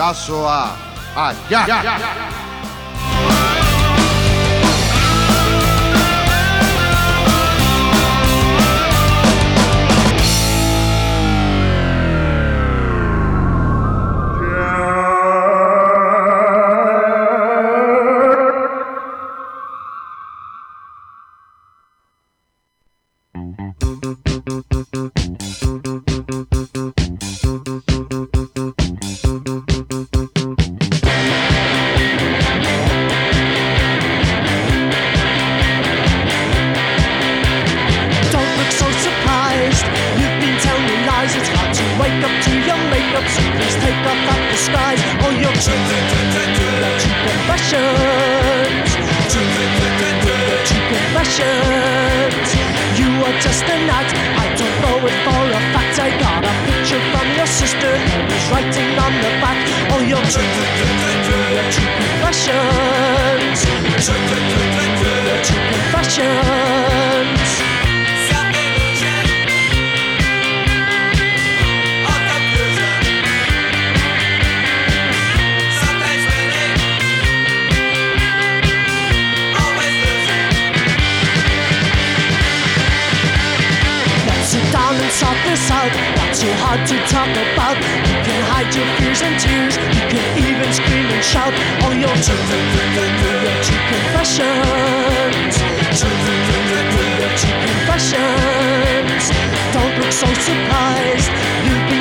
加速啊！啊，加加加！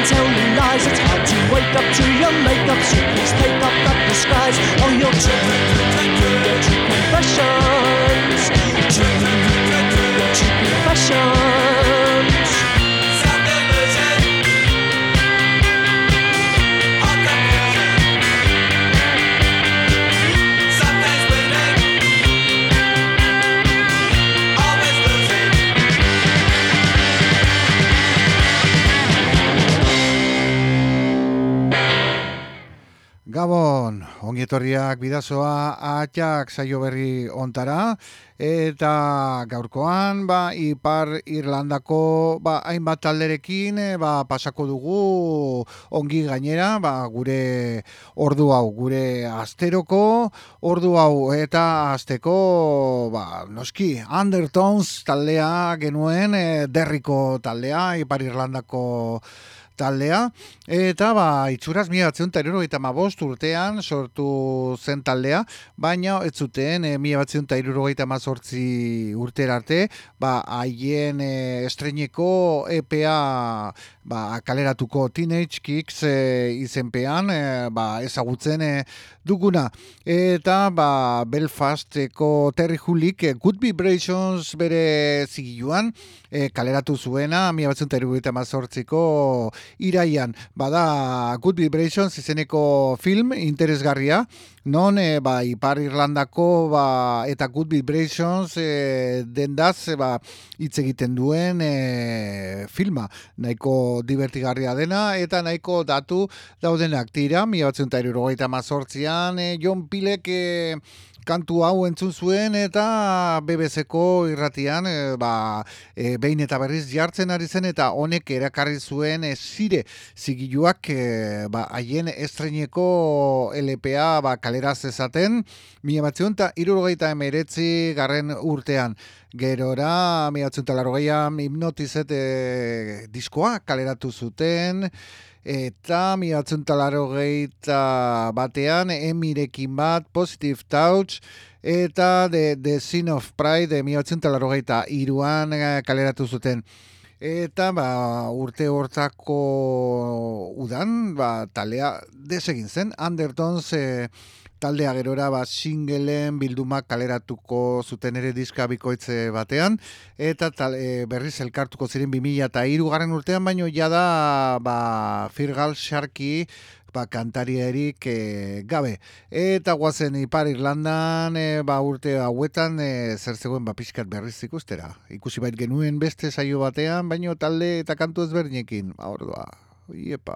tell me lies. It's hard to wake up to your makeup, so please take off that disguise. Oh, your treatment, your confessions, your confessions. Aia! etorriak bidazoa atxak saio berri ontara eta gaurkoan ba, ipar Irlandako ba, hainbat talderekin e, ba, pasako dugu ongi gainera ba, gure ordu hau gure asteroko ordu hau eta asteko ba, noski Undertones taldea genuen e, derriko taldea ipar Irlandako taldea, eta ba, itxuraz mila batzen eta mabost urtean sortu zen taldea, baina ez zuten e, mila batzen eta mazortzi urtera arte, ba, haien e, estreneko EPA ba, kaleratuko Teenage Kicks e, izenpean, e, ba, ezagutzen e, duguna. Eta ba, Belfasteko Terry Hulik e, Good Vibrations bere zigiluan e, kaleratu zuena, mila batzen eta iraian, bada Good Vibrations izeneko film interesgarria, non e, ba, Ipar Irlandako ba, eta Good Vibrations e, dendaz e, ba, hitz egiten duen e, filma, nahiko divertigarria dena, eta nahiko datu daudenak tira, mi batzen eta mazortzian, e, John Pilek e, kantu hau entzun zuen eta BBC-ko irratian e, ba, e, behin eta berriz jartzen ari zen eta honek erakarri zuen e, zire zigiluak e, ba, haien estreneko LPA ba, kaleraz ezaten mila batzion eta irurogeita emeretzi garren urtean. Gerora mila batzion eta larrogeian hipnotizet e, diskoa kaleratu zuten eta miatzen talaro geita batean, emirekin bat, Positive Touch, eta The, The Sin of Pride, miatzen talaro geita iruan eh, kaleratu zuten. Eta ba, urte hortako udan, ba, talea desegin zen, Undertones, eh, taldea gerora ba singleen bildumak kaleratuko zuten ere diska bikoitze batean. Eta tal, e, berriz elkartuko ziren 2003 garren urtean baino ja da ba Firgal Sharky ba kantariarik e, gabe. Eta guazen Ipar Irlandan e, ba urte hauetan e, zer zegoen ba pixkat berriz ikustera. Ikusi bait genuen beste saio batean baino talde eta kantu ezberdinekin. Ba ordua iepa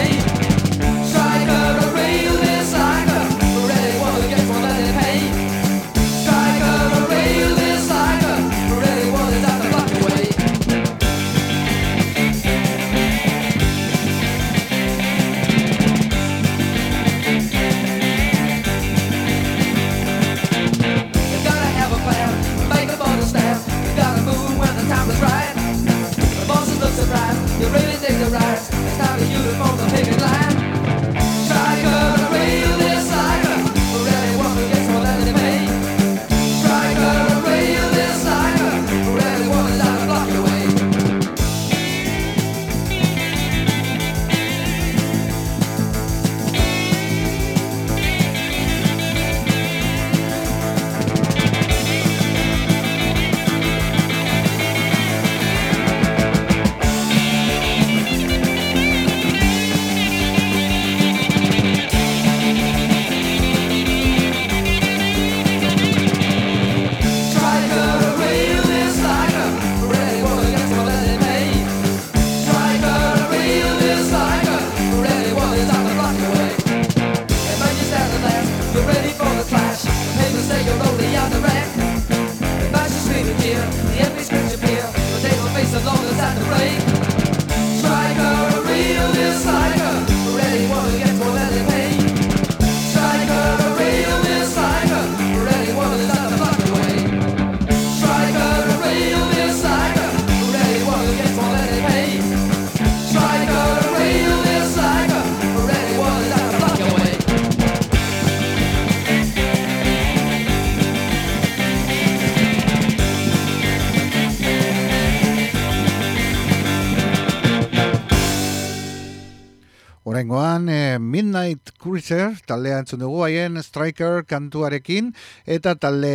Cruiser taldea entzun dugu haien Striker kantuarekin eta talde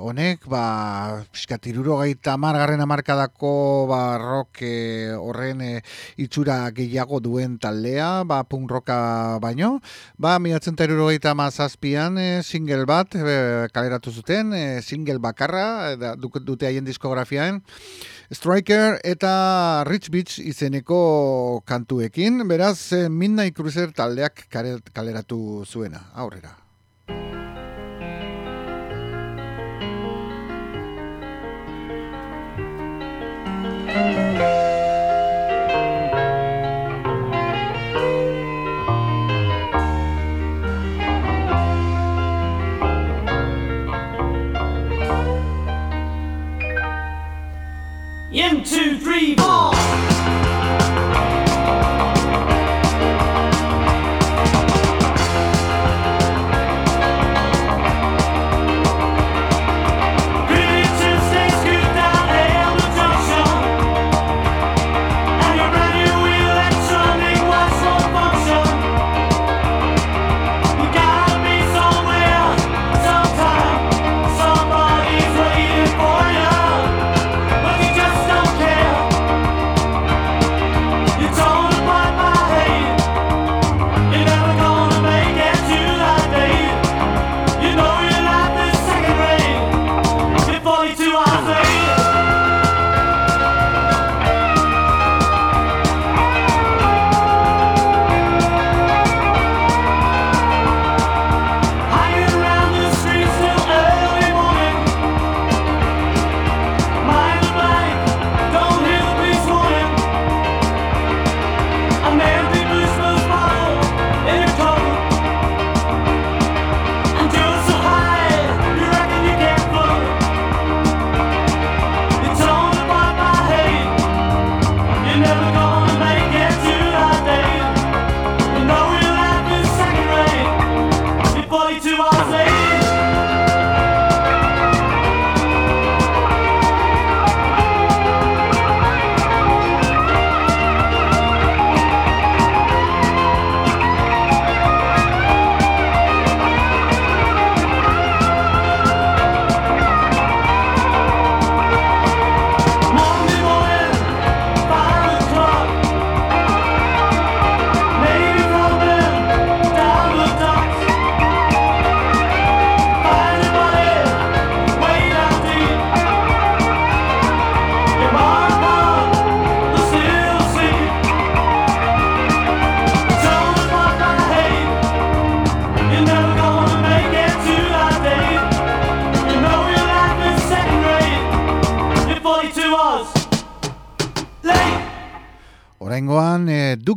honek ba pixkat gaita margarren amarkadako ba rock e, horren e, itxura gehiago duen taldea ba punk rocka baino. Ba miratzen gaita mazazpian e, single bat e, kaleratu zuten e, single bakarra da, dute haien diskografiaen Striker eta Rich Beach izeneko kantuekin, beraz eh, Midnight Cruiser taldeak kaleratu zuena, aurrera. In two, three, four.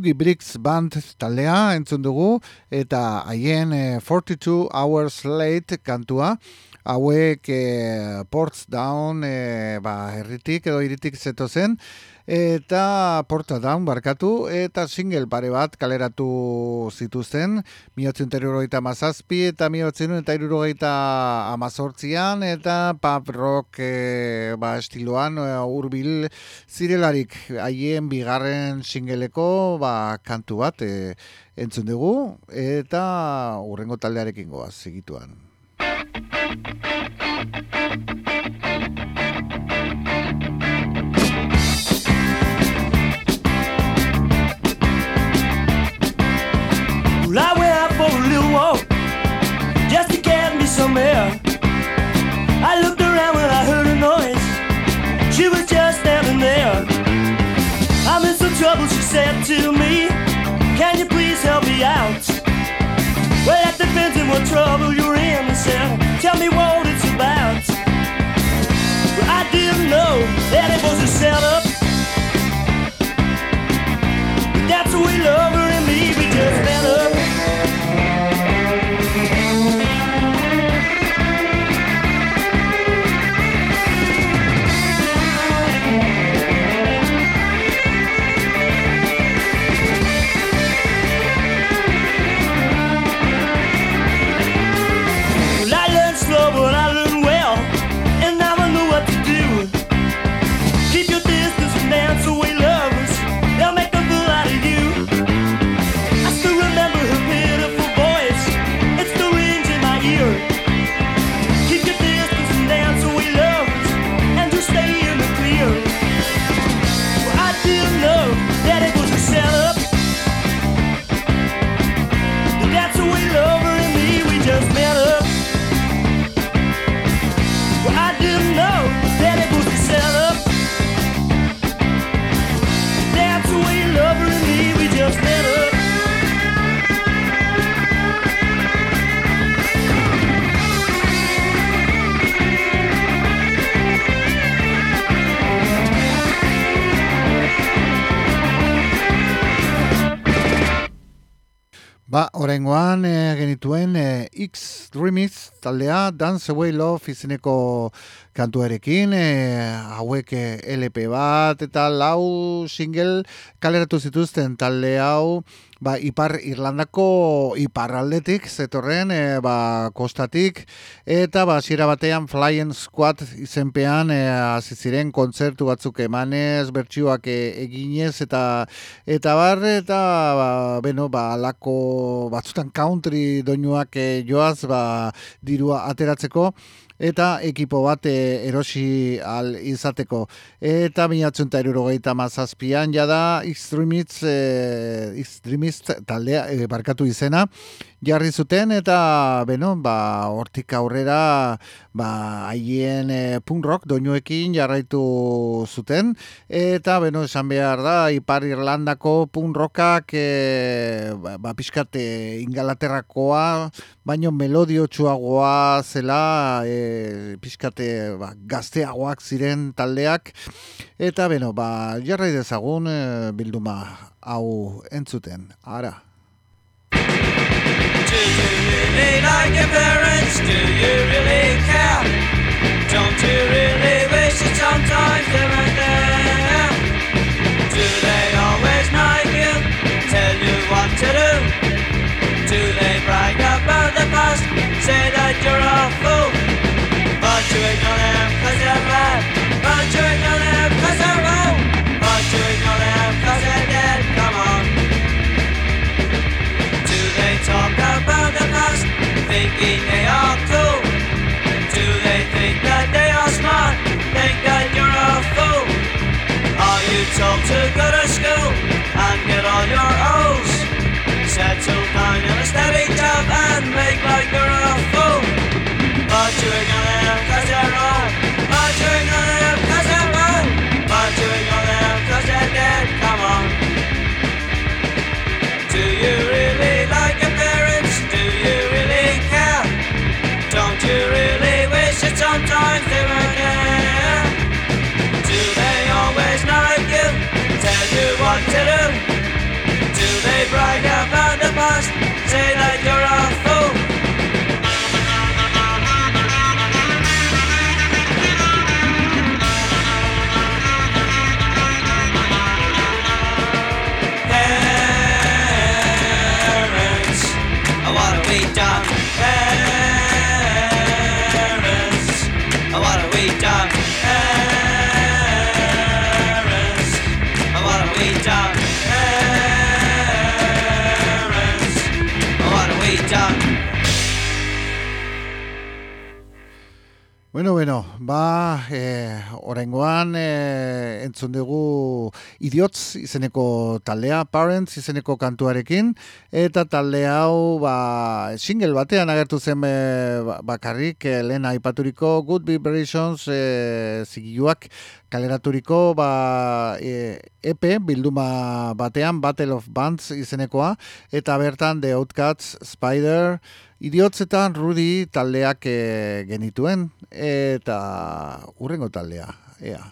Dougie Briggs Band taldea entzun dugu eta haien 42 eh, Hours Late kantua. Hauek e, Ports Down e, ba, herritik edo iritik zeto zen eta porta down barkatu eta single pare bat kaleratu zituzten miotzen terroroita mazazpi eta miotzen eta irurogeita amazortzian eta pop rock e, ba, estiloan e, urbil zirelarik haien bigarren singeleko ba, kantu bat e, entzun dugu eta urrengo taldearekin goaz zigituan. Trouble, she said to me. Can you please help me out? Well, that depends on what trouble you're in, said. Tell me what it's about. Well, I didn't know that it was a setup. But that's the way love her and me, we just met Ba, orengoan e, genituen e, X Remix taldea Dance Away Love izeneko kantuarekin, e, hauek LP bat eta lau single kaleratu zituzten. Talde hau ba, Ipar Irlandako iparraldetik zetorren e, ba, kostatik eta ba, zira batean Flying Squad izenpean e, aziziren kontzertu batzuk emanez, bertsioak e, eginez eta eta bar eta ba, beno, ba, alako batzutan country doinuak e, joaz ba, dirua ateratzeko eta ekipo bat eh, erosi al izateko. Eta minatzen eta erurogeita mazazpian jada Extremist, e, Extremist taldea e, barkatu izena jarri zuten eta beno, ba, hortik aurrera ba, haien e, punk rock doinuekin jarraitu zuten eta beno, esan behar da Ipar Irlandako punk rockak e, ba, ba pixkat ingalaterrakoa baino melodio txuagoa zela e, pixkate ba, gazteagoak ziren taldeak. Eta beno, ba, jarrai dezagun e, bilduma hau entzuten, ara? Do they brag about the past, say that you're a fool? Thinking they are cool? Do they think that they are smart, think that you're a fool? Are you told to go to school and get all your O's? Settle down in a steady job and make like what to do? You really like appearances do you really care Don't you really wish it's on time there again they brag about the past? Say that you're a Bueno, bueno, ba, e, orengoan e, entzun dugu Idiots izeneko taldea, Parents izeneko kantuarekin, eta talde hau ba, single batean agertu zen e, bakarrik, e, lehen aipaturiko Good Vibrations e, zigiluak kaleraturiko ba, e, EP bilduma batean, Battle of Bands izenekoa, eta bertan The Outcats, Spider, Idiotzetan Rudy taldeak e, genituen eta urrengo taldea, ea.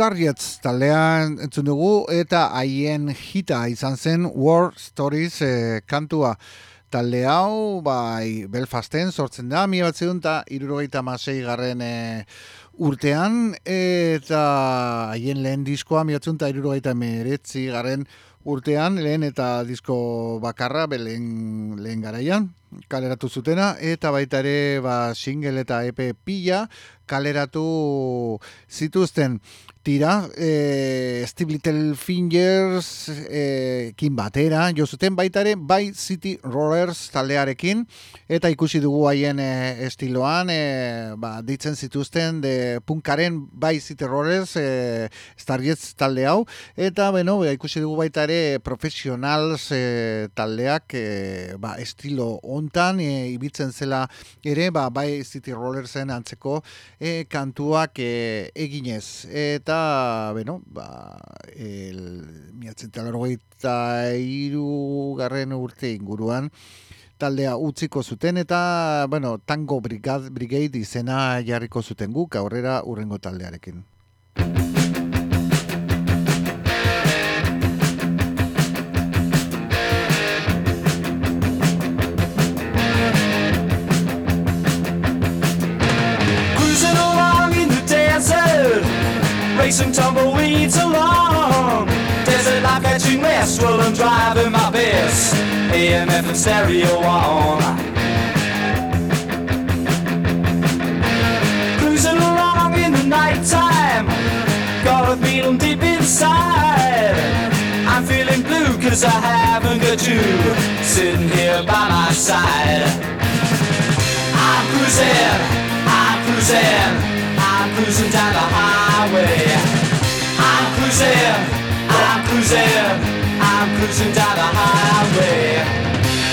Starjets taldean entzun dugu eta haien hita izan zen War Stories eh, kantua. Talde hau, bai, Belfasten sortzen da, mi bat zeuden eta irurogeita masei garren eh, urtean, eta haien lehen diskoa, mi bat zeuden eta irurogeita meretzi garren urtean, lehen eta disko bakarra, be, lehen, lehen garaian, kaleratu zutena, eta baita ere, ba, single eta EP pila, kaleratu zituzten. Tira, e, Steve Little Fingers e, kin batera, jo zuten baitare, bai City Rollers taldearekin, eta ikusi dugu haien e, estiloan, e, ba, ditzen zituzten, de punkaren bai City Rollers, e, Starjets talde hau, eta, bueno, ba, ikusi dugu baitare profesionals e, taldeak, e, ba, estilo hontan, e, ibitzen zela ere, ba, bai City Rollersen antzeko e, kantuak e, eginez. Eta bueno, ba, el, miatzen iru garren urte inguruan, taldea utziko zuten eta, bueno, tango brigade izena jarriko zuten guk, aurrera urrengo taldearekin. Racing tumbleweeds along. Desert life catching mess while I'm driving my best. AMF and stereo on. Cruising along in the night time. Got a feeling deep inside. I'm feeling blue cause I haven't got you sitting here by my side. I'm cruising, I'm cruising, cruising down the highway. I'm cruising, I'm cruising, I'm cruising down the highway.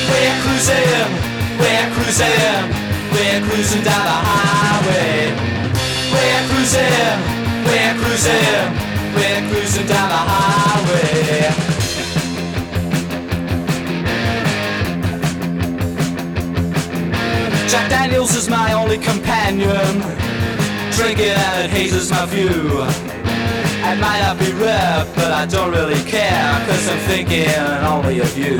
We're cruising, we're cruising, we're cruising down the highway. We're cruising, we're cruising, we're cruising down the highway. Jack Daniels is my only companion. Drinking and it hazes my view. I might not be rep, but I don't really care, cause I'm thinking only of you.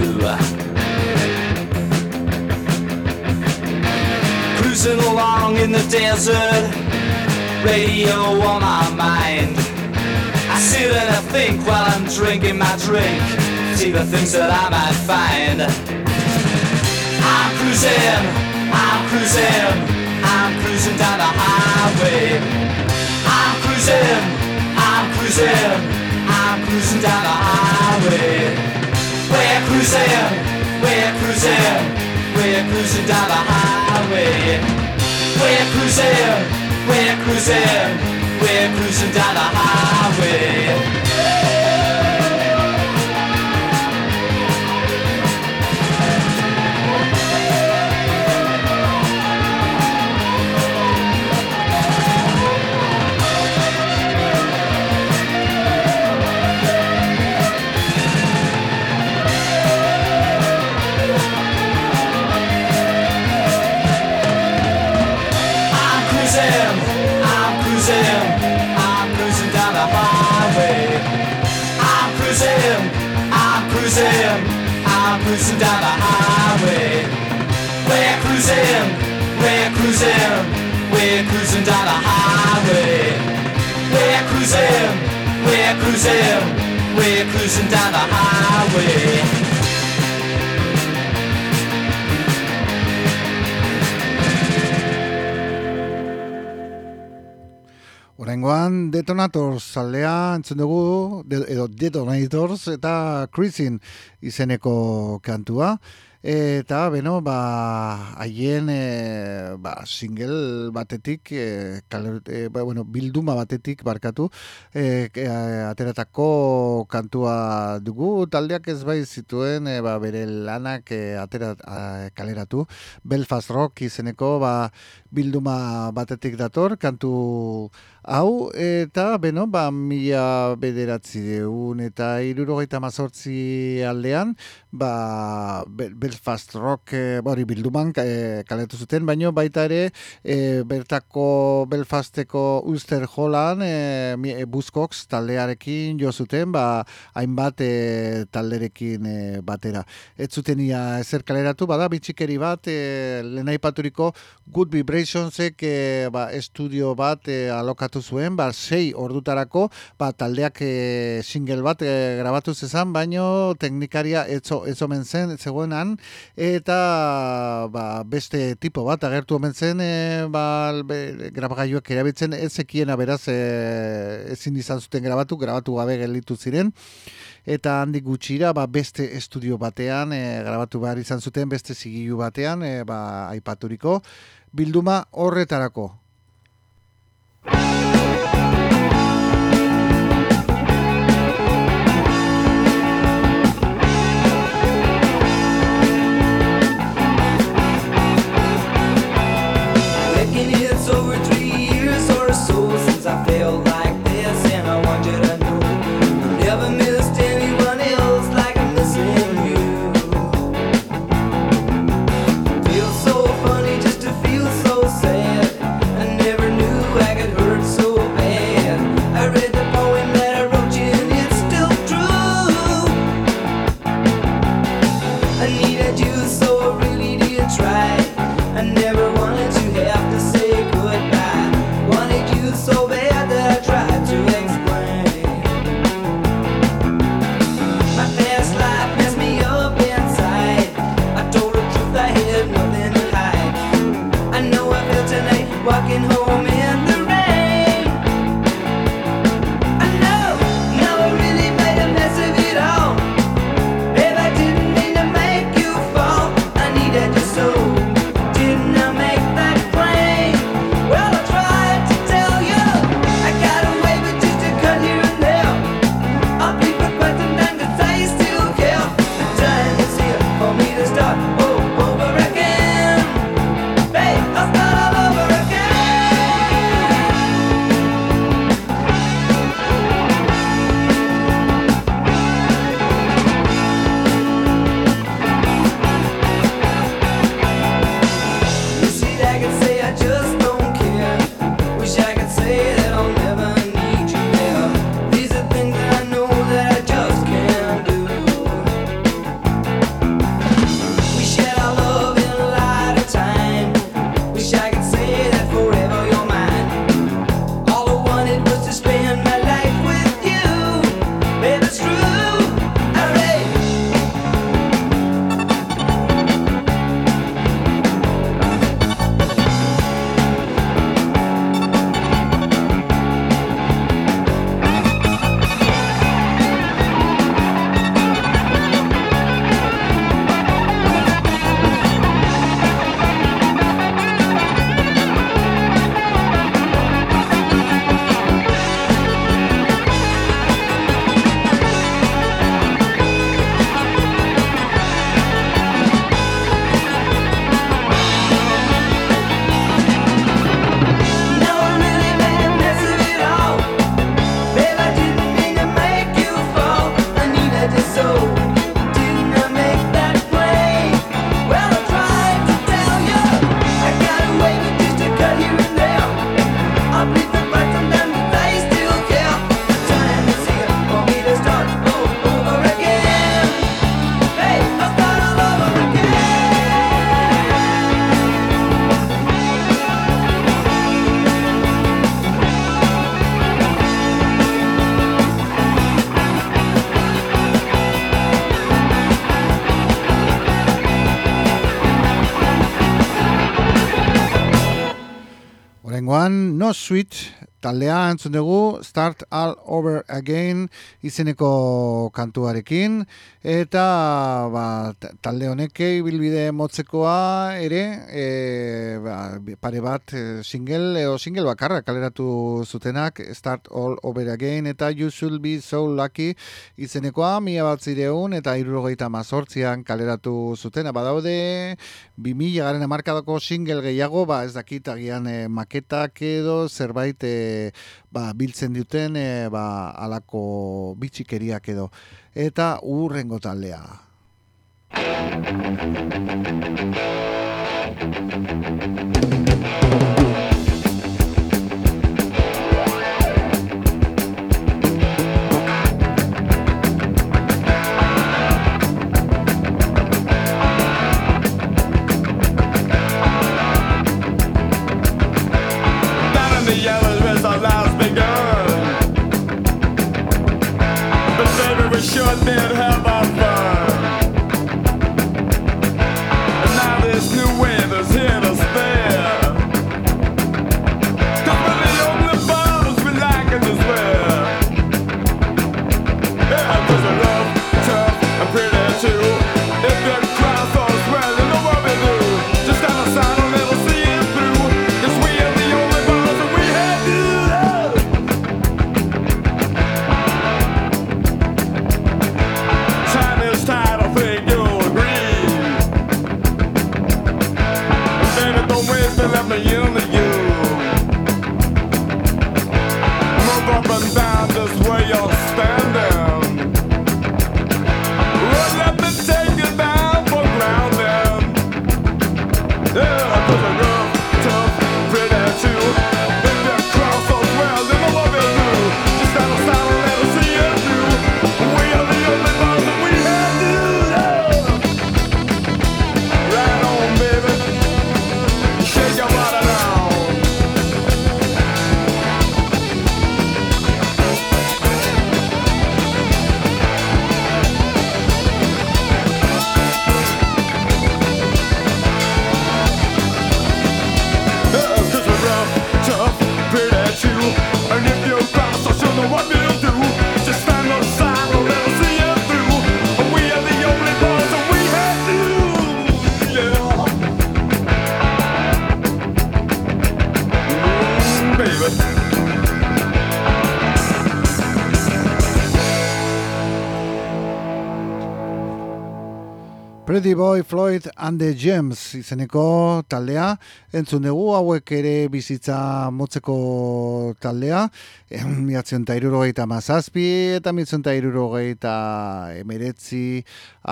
Cruising along in the desert, radio on my mind. I sit and I think while I'm drinking my drink, see the things that I might find. I'm cruising, I'm cruising, cruising, I'm cruising down the highway. We're cruising, we're cruising, we're cruising down the highway. We're cruising, we're cruising, we're cruising down the highway. Cruising, we're cruising down the highway. We're cruising, we're cruising, we're cruising down the highway. Horengoan Detonators aldea entzun dugu, de, edo Detonators eta Cruising izeneko kantua. Eta, beno, ba, haien e, ba, single batetik, e, kale- e, ba, bueno, bilduma batetik barkatu, e, e, ateratako kantua dugu, taldeak ez bai zituen e, ba, bere lanak e, atera, a, kaleratu, Belfast Rock izeneko ba, bilduma batetik dator, kantu hau, eta, beno, ba, mila bederatzi deun, eta irurogeita mazortzi aldean, ba, Bel- Bel- Belfast Rock e, hori bilduman e, kaletu zuten, baino baita ere e, bertako Belfasteko Ulster Holland e, e, Buzzcocks taldearekin jo zuten, ba, hainbat e, talderekin e, batera. Ez zuten ia ezer kaleratu, bada bitxikeri bat, e, lehen aipaturiko Good Vibrationsek e, ba, estudio bat e, alokatu zuen, ba, sei ordutarako, ba, taldeak e, single bat e, grabatu zezan, baino teknikaria etzo, ez omen zen, zegoenan, eta ba, beste tipo bat agertu omen zen, e, ba, be, grabagailuak erabiltzen ez zekiena beraz e, ezin izan zuten grabatu, grabatu gabe gelditu ziren, eta handik gutxira ba, beste estudio batean e, grabatu behar izan zuten, beste zigilu batean, e, ba, aipaturiko, bilduma horretarako. Walking home so. ensuite taldea entzun dugu, Start All Over Again izeneko kantuarekin, eta ba, talde honek bilbide motzekoa ere, e, ba, pare bat e, single, edo single bakarra kaleratu zutenak, Start All Over Again, eta You Should Be So Lucky izenekoa, mila bat zireun, eta irurogeita mazortzian kaleratu zutena, badaude, 2000 garen emarkadako single gehiago, ba ez dakit agian e, maketak edo zerbait e, ba, biltzen duten e, ba, alako bitxikeriak edo. Eta urrengo taldea. Down bed. How Pretty Boy Floyd and the Gems izeneko taldea, entzun dugu hauek ere bizitza motzeko taldea, miatzen eta irurogeita mazazpi eta miatzen eta irurogeita emeretzi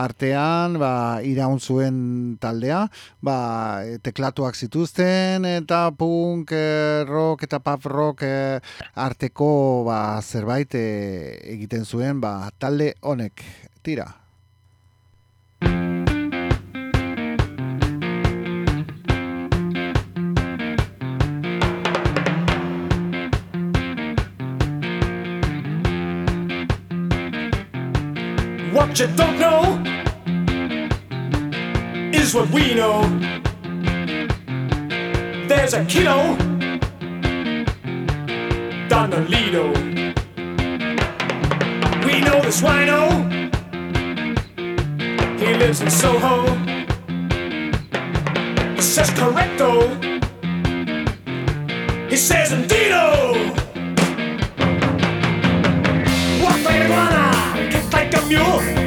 artean, ba, iraun zuen taldea, ba, teklatuak zituzten eta punk, eh, rock eta pop rock eh, arteko ba, zerbait eh, egiten zuen ba, talde honek, tira. What you don't know is what we know. There's a kiddo down. We know this wino. He lives in Soho. He says correcto. He says indeedo. Walk like a iguana, kick like a mule.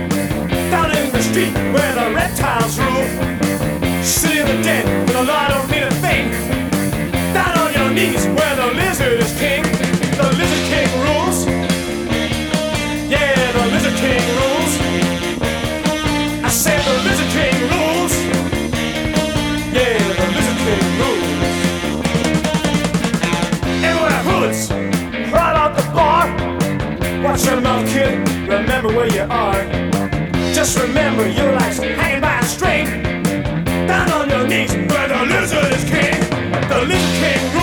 Where the reptiles rule. City of the dead, where the law don't mean a thing. Down on your knees where the lizard is king. The lizard king rules. Yeah, the lizard king rules. I said the lizard king rules. Yeah, the lizard king rules. Everywhere hoods, right out the bar. Watch your mouth, kid. Remember where you are. Just remember your life's hanging. Down on your knees where the lizard is king. The lizard king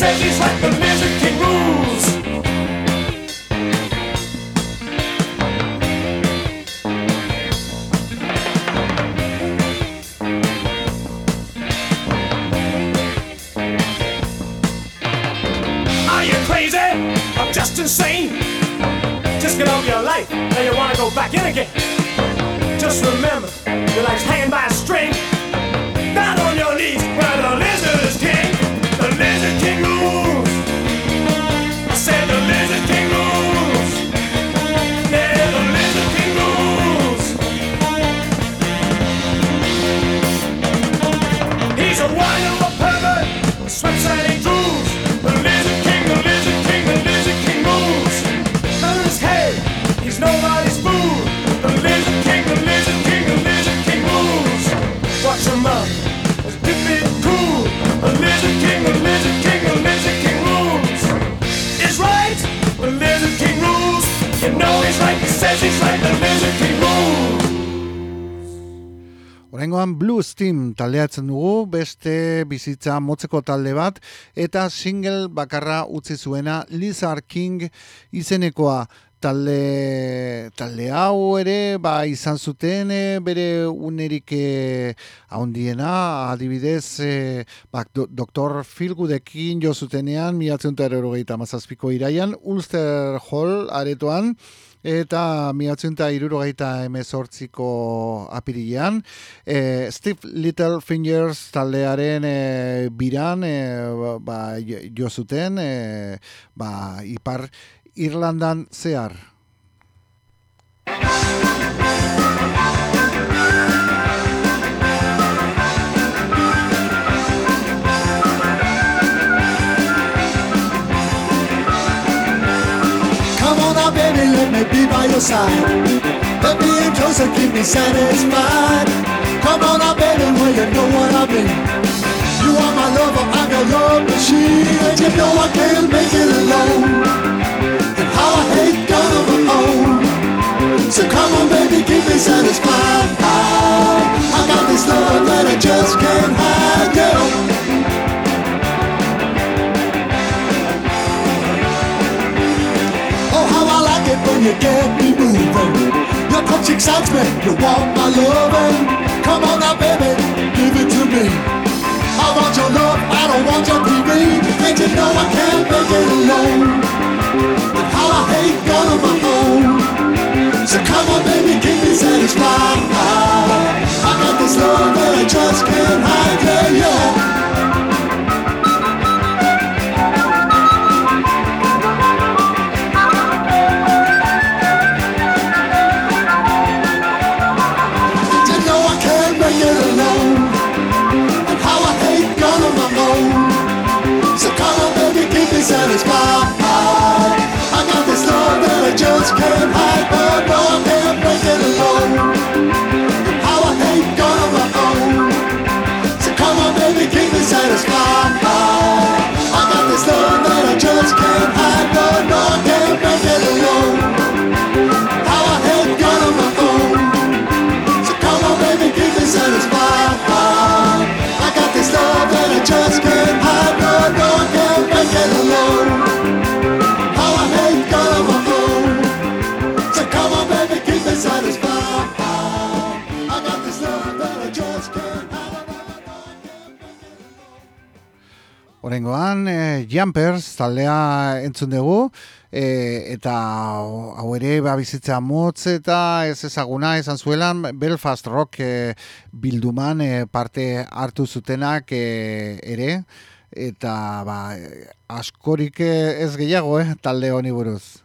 says he's right, the taldeatzen dugu, beste bizitza motzeko talde bat, eta single bakarra utzi zuena Lizard King izenekoa talde, talde hau ere ba, izan zuten eh, bere unerik eh, haundiena, adibidez eh, ba, do, Dr. Philgoodekin jo zutenean, miatzen eta mazazpiko iraian, Ulster Hall aretoan, eta miatzunta irurogeita emezortziko apirilean. E, Steve Littlefingers taldearen e, biran e, ba, jo zuten e, ba, ipar Irlandan zehar. By your side. Let me in close keep me satisfied. Come on now, baby, well you know what I mean. You are my lover, I'm your love machine, and you know I can't make it alone. And how I hate God of own. So come on, baby, keep me satisfied. I got this love that I just can't hide. Yeah. You get me moving. Your touch excites me, you want my loving. Come on now, baby, give it to me. I want your love, I don't want your TV. And you know I can't make it alone. And how I hate God on my own. So come on, baby, keep me satisfied. I got this love that I just can't hide, yeah, yeah. Horengoan, e, Jumpers taldea entzun dugu, e, eta hau ere ba, bizitza motz eta ez ezaguna esan zuelan Belfast Rock e, bilduman e, parte hartu zutenak e, ere, eta ba, askorik ez gehiago eh, talde honi buruz.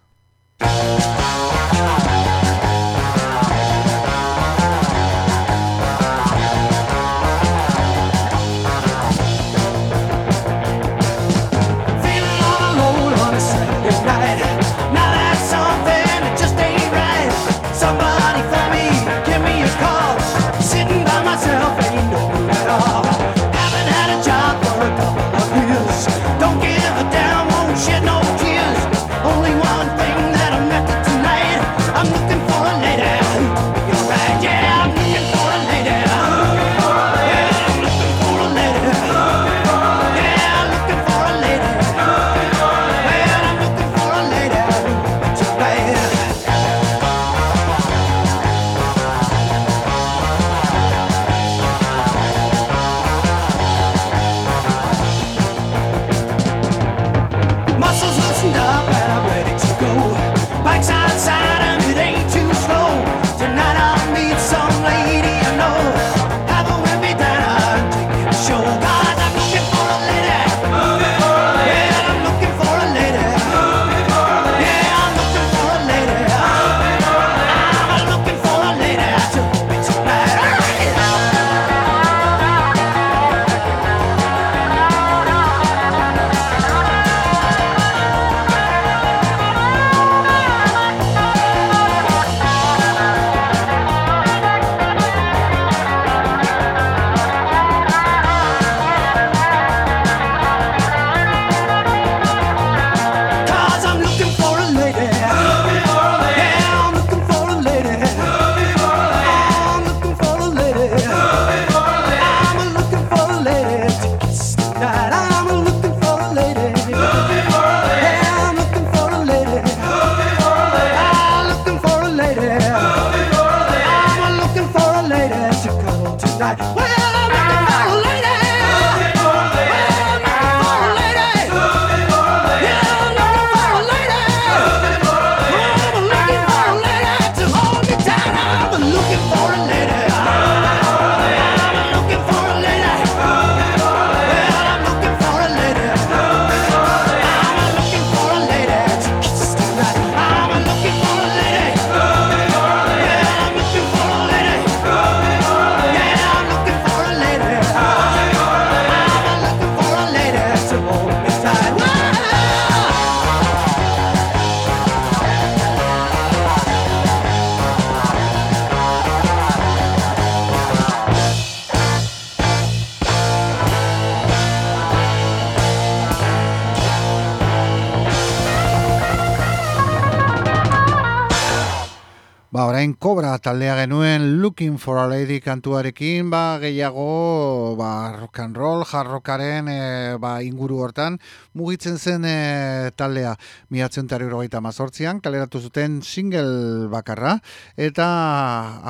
orain kobra taldea genuen Looking for a Lady kantuarekin, ba, gehiago ba, rock and roll, jarrokaren e, eh, ba, inguru hortan mugitzen zen e, taldea miatzen tarirogeita mazortzian, kaleratu zuten single bakarra, eta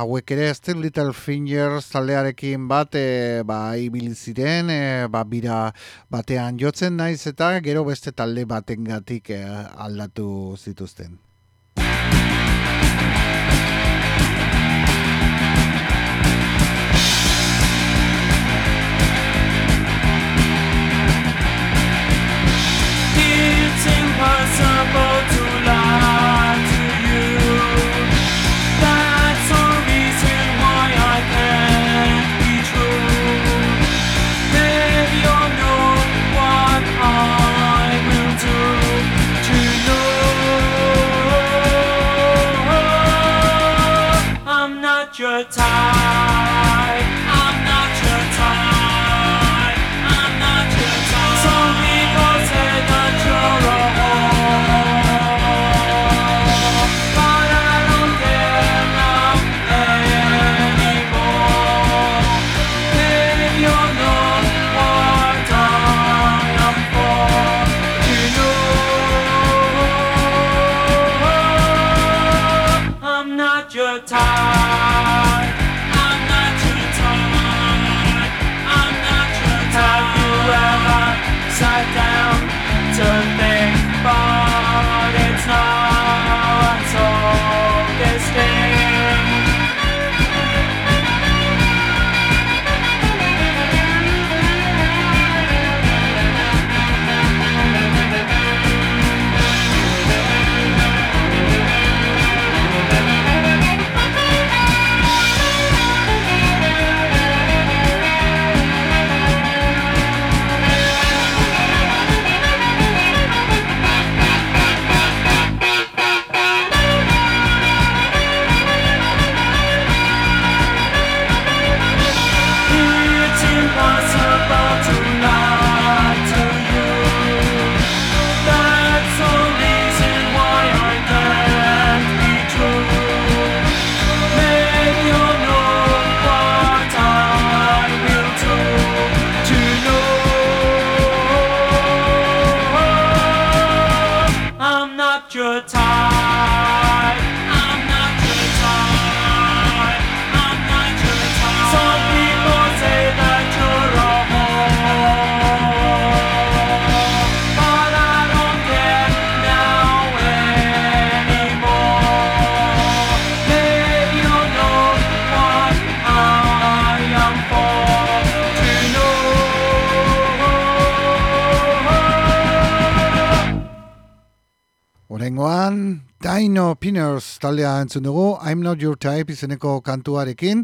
hauek ere Still Little Fingers taldearekin bat e, ba, ibiliziren, e, ba, bira batean jotzen naiz, eta gero beste talde batengatik e, aldatu zituzten. your time. entzun dugu, I'm Not Your Type izeneko kantuarekin,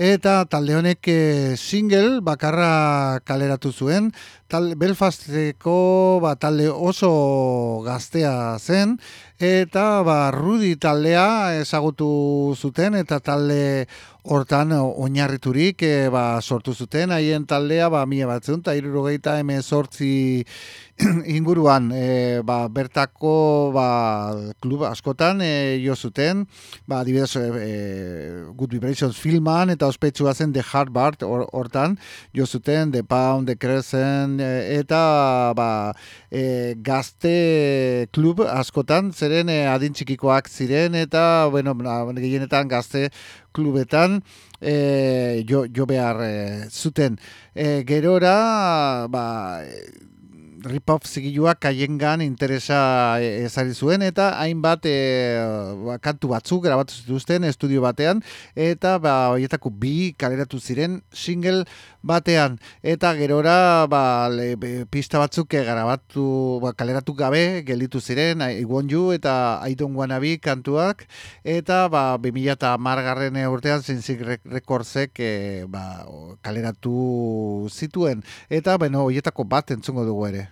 eta talde honek eh, single bakarra kaleratu zuen, tal, Belfasteko ba, talde oso gaztea zen, eta ba, Rudi taldea ezagutu zuten, eta talde hortan oinarriturik e, ba, sortu zuten, haien taldea ba, mila batzun, eta irurogeita emezortzi inguruan e, ba, bertako ba, klub askotan e, jo zuten, ba, adibidez e, Good Vibrations filman eta ospetsua zen The Harvard hortan. Or, jo zuten The Pound, The Crescent e, eta ba, e, gazte klub askotan. Zeren e, adintxikikoak ziren eta bueno, ba, gehienetan gazte klubetan e, jo, jo behar e, zuten. E, gerora, ba, rip-off zigiluak haiengan interesa e, ezari zuen eta hainbat e, ba, kantu batzuk grabatu zituzten estudio batean eta ba horietako bi kaleratu ziren single batean. Eta gerora ba, le, pista batzuk grabatu ba, kaleratu gabe gelditu ziren I Want You eta I Don't Wanna Be kantuak. Eta ba 2010 garren urtean Zinzik Recordsek e, ba, kaleratu zituen. Eta beno horietako bat entzungo dugu ere.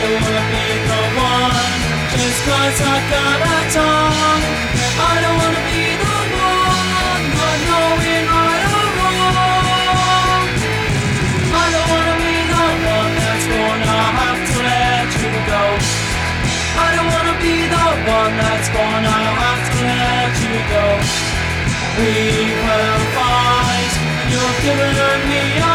Don't wanna be the one just cause I got a tongue. I don't wanna be the one not knowing right or wrong. I don't wanna be the one that's gonna have to let you go. I don't wanna be the one that's gonna have to let you go. Had fights, and you've given me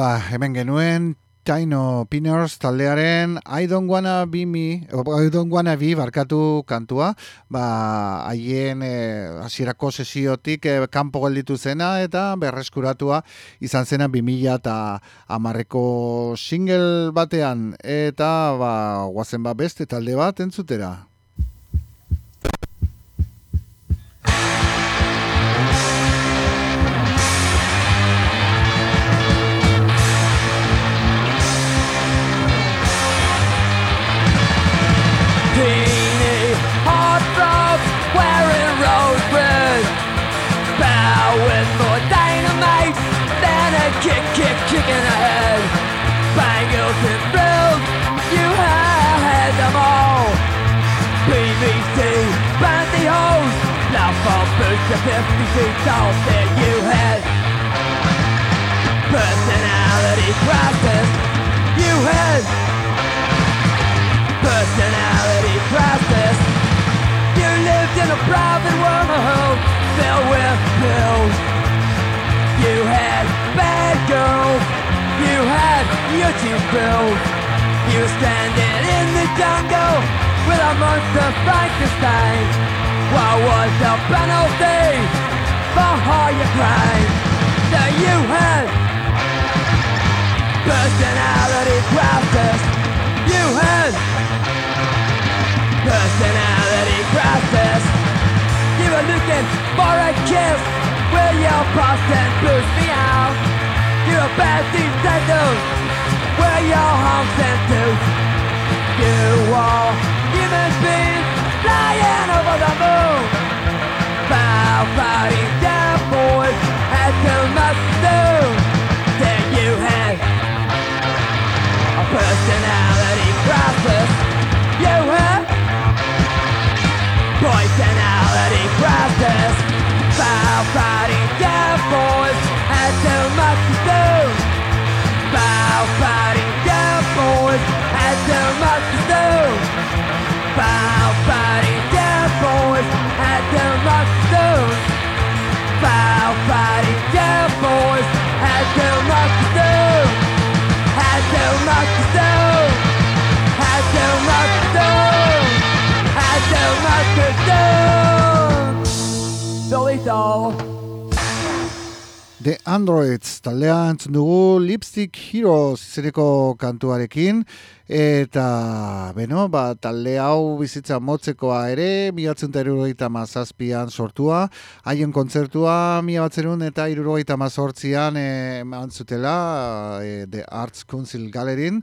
Ba, hemen genuen Taino Pinners taldearen I don't wanna be me, I don't wanna be barkatu kantua, ba, haien eh, hasierako sesiotik eh, kanpo gelditu zena eta berreskuratua izan zena 2000 eta amarreko single batean eta ba, guazen ba beste talde bat entzutera. Boots to 50 feet tall Then you had Personality crisis You had personality crisis. You lived in a private world filled with pills. You had bad girls. You had YouTube bills. You were standing in the jungle with a monster Frankenstein. What was the penalty for your crimes? That you had personality crisis. You had personality crisis. You were looking for a kiss with your past and me out. You're a bad detective where your humps and tooth. You are human beings flying over the moon. Bow, body, down, boy, and tell my soon that you have a personality crisis. You had personality crisis. Bow, body, down, boys, and tell my soon. Bow, body, down, boys, and tell my soon. Bow, body, The Androids taldea entzun dugu Lipstick Heroes izeneko kantuarekin. Eta beno, ba, talde hau bizitza motzekoa ere miatzen eta mazazpian sortua. Haien kontzertua mila batzerun eta irurogeita mazortzian e, zutela e, The Arts Council Gallerin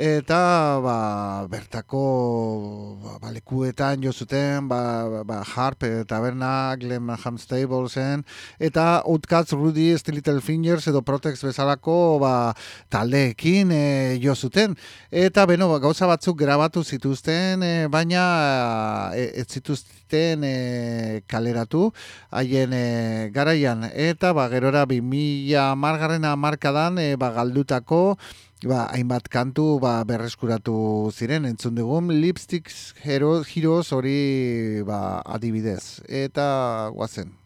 eta ba, bertako ba, ba, lekuetan jo zuten ba, ba, Harp eh, Taberna, Glen Stablesen eta Outcast Rudy, Still Little Fingers edo Protex bezalako ba, taldeekin e, jo zuten. Eta beno, ba, gauza batzuk grabatu zituzten e, baina e, ez zituzten e, kaleratu haien e, garaian. Eta ba, gerora 2000 margarren amarkadan e, ba, galdutako ba, hainbat kantu ba, berreskuratu ziren entzun dugun Lipsticks Heroes, Heroes hori ba, adibidez. Eta guazen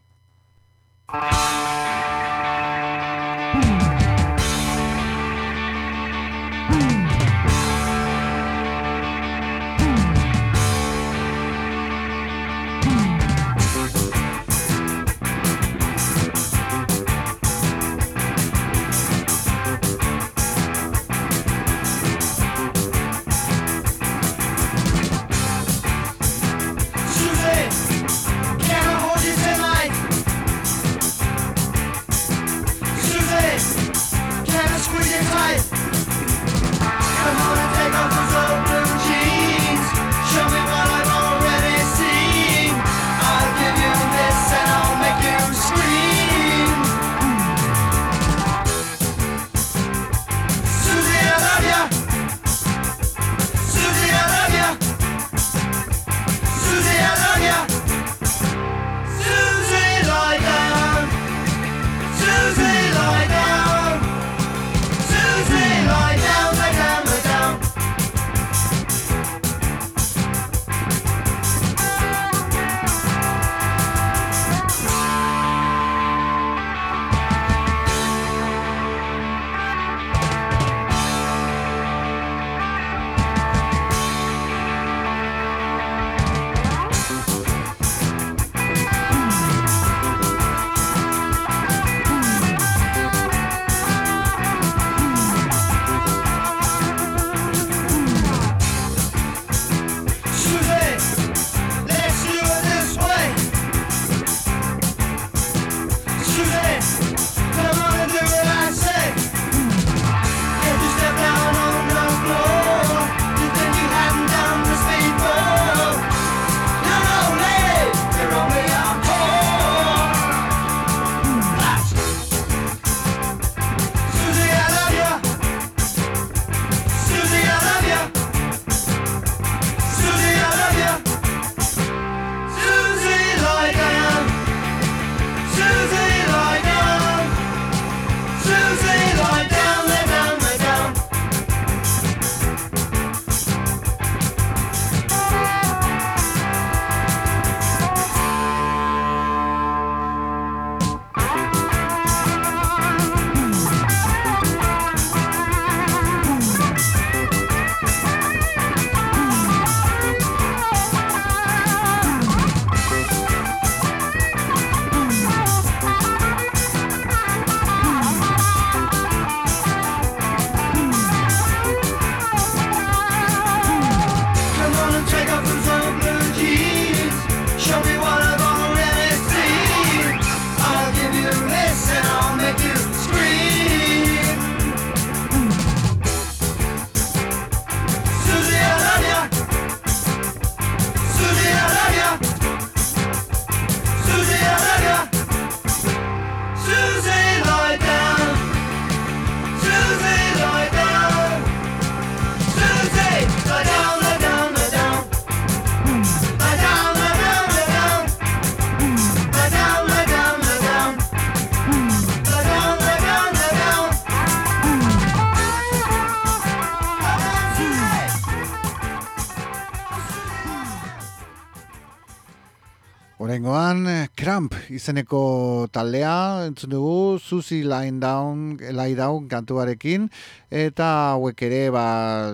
izeneko taldea, entzun dugu, Susi Line Down, Lie Down kantuarekin, eta hauek ere, ba,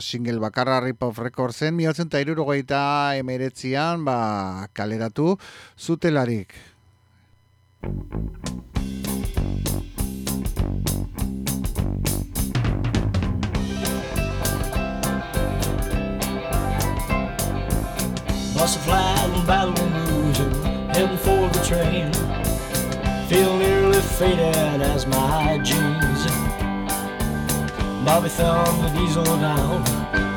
single bakarra Rip of Recordsen, mihotzen eta irurogeita emeretzian, ba, kaleratu zutelarik. Flat and battle heading for the train. Feel nearly faded as my jeans. Bobby thumbed the diesel down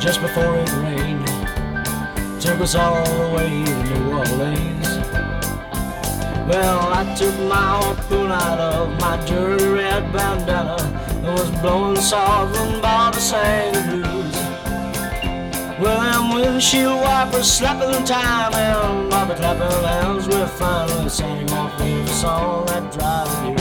just before it rained. Took us all the way to New Orleans. Well, I took my harpoon out of my dirty red bandana and was blowing soft when Bobby sang the blues. Well, them windshield wipers slapping time and Bobby clapping hands. We're finally sang my favorite song that drives away.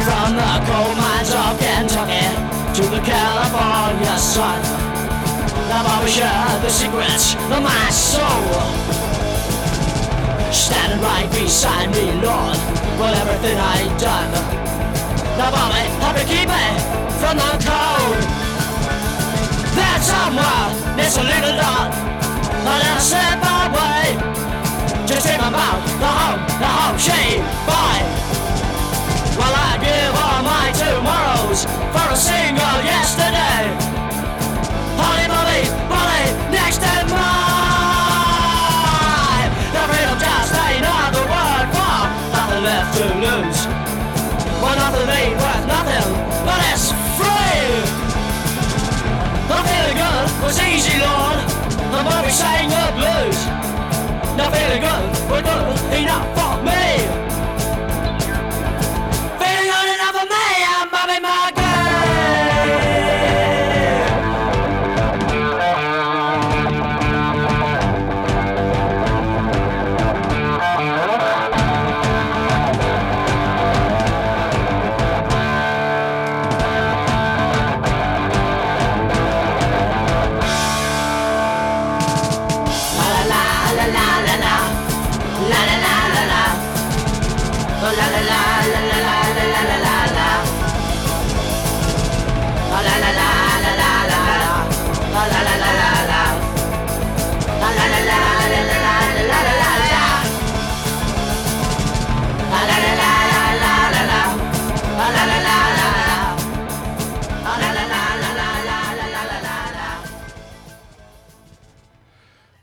From the coal mines of Kentucky to the California sun, now Bobby shared the secrets of my soul standing right beside me, Lord, with everything I'd done. Now, Bobby, help me keep me from the cold. That somewhere needs a little dot, a little step away. Just think about the home, the home shade, boy. Well, I give all my tomorrows for a single yesterday. Holly, Molly, Molly, next to mine. Was easy, Lord. The Bobby sang the blues. The feeling good was good enough for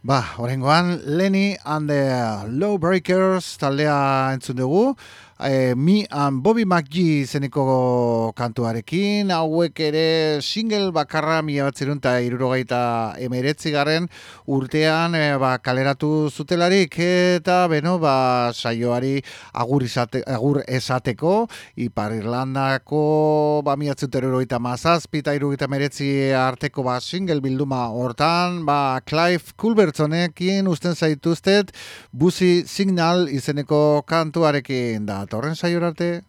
Ba, orengoan, Lenny and the Lowbreakers taldea entzun dugu, e, Mi and Bobby McGee zeneko kantuarekin, hauek ere single bakarra mila batzerun eta irurogeita emeretzi garen urtean e, ba, kaleratu zutelarik, eta beno, ba, saioari agur, izate, agur esateko, Ipar Irlandako ba, mila batzerun mazazpi eta irurogeita emeretzi arteko ba, single bilduma hortan, ba, Clive Culbertsonekin usten zaituztet, Buzi Signal izeneko kantuarekin da. Torren Saiorarte.